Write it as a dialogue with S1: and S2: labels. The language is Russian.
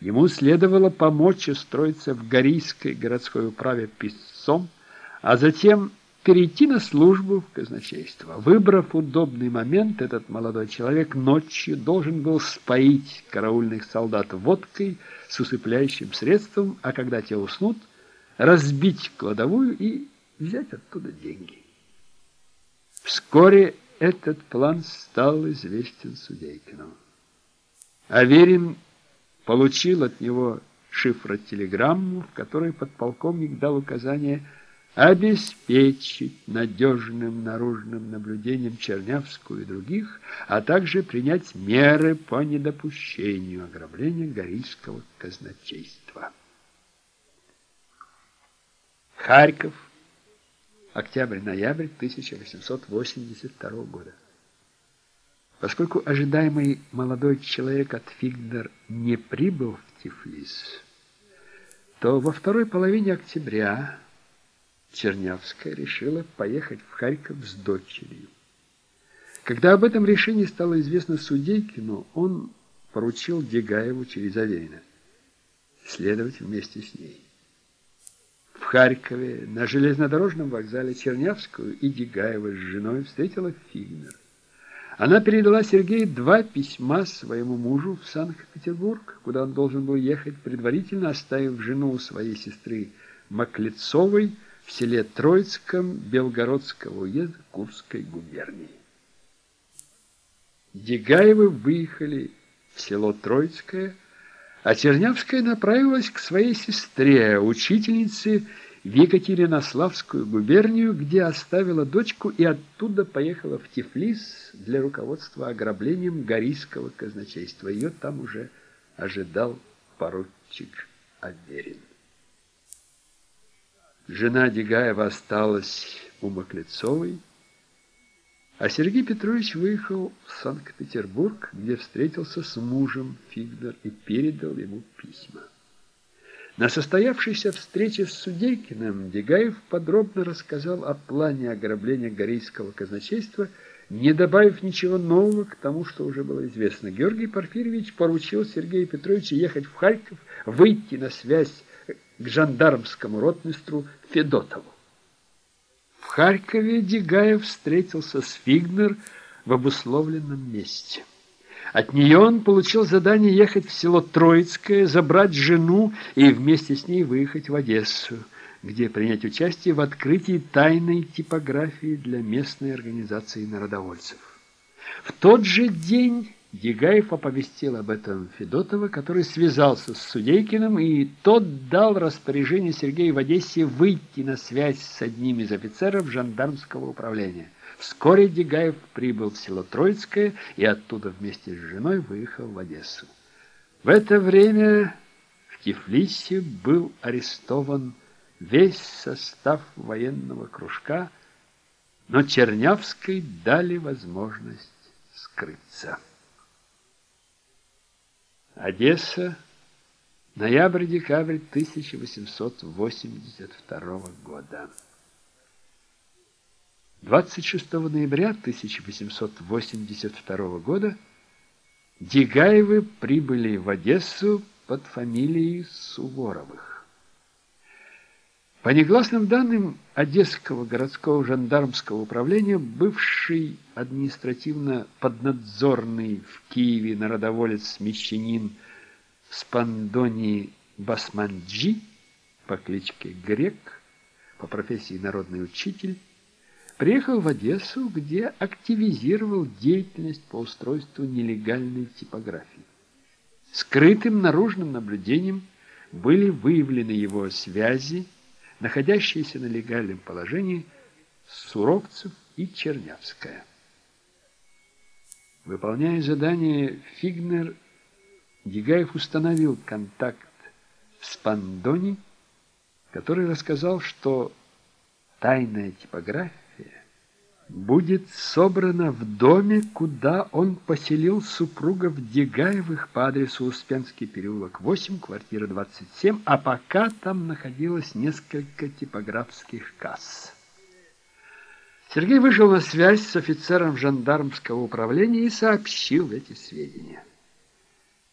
S1: Ему следовало помочь устроиться в Горийской городской управе писцом, а затем перейти на службу в казначейство. Выбрав удобный момент, этот молодой человек ночью должен был споить караульных солдат водкой с усыпляющим средством, а когда те уснут, разбить кладовую и взять оттуда деньги. Вскоре этот план стал известен Судейкину. Аверин получил от него шифротелеграмму, в которой подполковник дал указание обеспечить надежным наружным наблюдением Чернявскую и других, а также принять меры по недопущению ограбления Горийского казначейства. Харьков, октябрь-ноябрь 1882 года. Поскольку ожидаемый молодой человек от Фигнер не прибыл в Тифлис, то во второй половине октября Чернявская решила поехать в Харьков с дочерью. Когда об этом решении стало известно Судейкину, он поручил Дегаеву через Аверина следовать вместе с ней. В Харькове на железнодорожном вокзале Чернявскую и Дегаева с женой встретила Фигнер. Она передала Сергею два письма своему мужу в Санкт-Петербург, куда он должен был ехать, предварительно оставив жену своей сестры Маклецовой в селе Троицком Белгородского уезда Курской губернии. Дегаевы выехали в село Троицкое, а Чернявская направилась к своей сестре, учительнице в Екатеринославскую губернию, где оставила дочку и оттуда поехала в Тифлис для руководства ограблением Горийского казначейства. Ее там уже ожидал поручик Аверин. Жена Дегаева осталась у Маклецовой, а Сергей Петрович выехал в Санкт-Петербург, где встретился с мужем Фигнер и передал ему письма. На состоявшейся встрече с Судейкиным Дегаев подробно рассказал о плане ограбления Горейского казначейства, не добавив ничего нового к тому, что уже было известно. Георгий Порфирьевич поручил Сергею Петровичу ехать в Харьков, выйти на связь к жандармскому ротмистру Федотову. В Харькове Дегаев встретился с Фигнер в обусловленном месте. От нее он получил задание ехать в село Троицкое, забрать жену и вместе с ней выехать в Одессу, где принять участие в открытии тайной типографии для местной организации народовольцев. В тот же день Дегаев оповестил об этом Федотова, который связался с Судейкиным, и тот дал распоряжение Сергею в Одессе выйти на связь с одним из офицеров жандармского управления. Вскоре Дегаев прибыл в село Троицкое и оттуда вместе с женой выехал в Одессу. В это время в Тифлисе был арестован весь состав военного кружка, но Чернявской дали возможность скрыться. Одесса, ноябрь-декабрь 1882 года. 26 ноября 1882 года Дегаевы прибыли в Одессу под фамилией Суворовых. По негласным данным Одесского городского жандармского управления, бывший административно поднадзорный в Киеве народоволец-мещанин Спандони Басманджи по кличке Грек, по профессии народный учитель, приехал в Одессу, где активизировал деятельность по устройству нелегальной типографии. Скрытым наружным наблюдением были выявлены его связи, находящиеся на легальном положении Суровцев и Чернявская. Выполняя задание Фигнер, Дегаев установил контакт с Пандони, который рассказал, что тайная типография будет собрана в доме, куда он поселил супругов Дегаевых по адресу Успенский переулок 8, квартира 27, а пока там находилось несколько типографских касс. Сергей вышел на связь с офицером жандармского управления и сообщил эти сведения.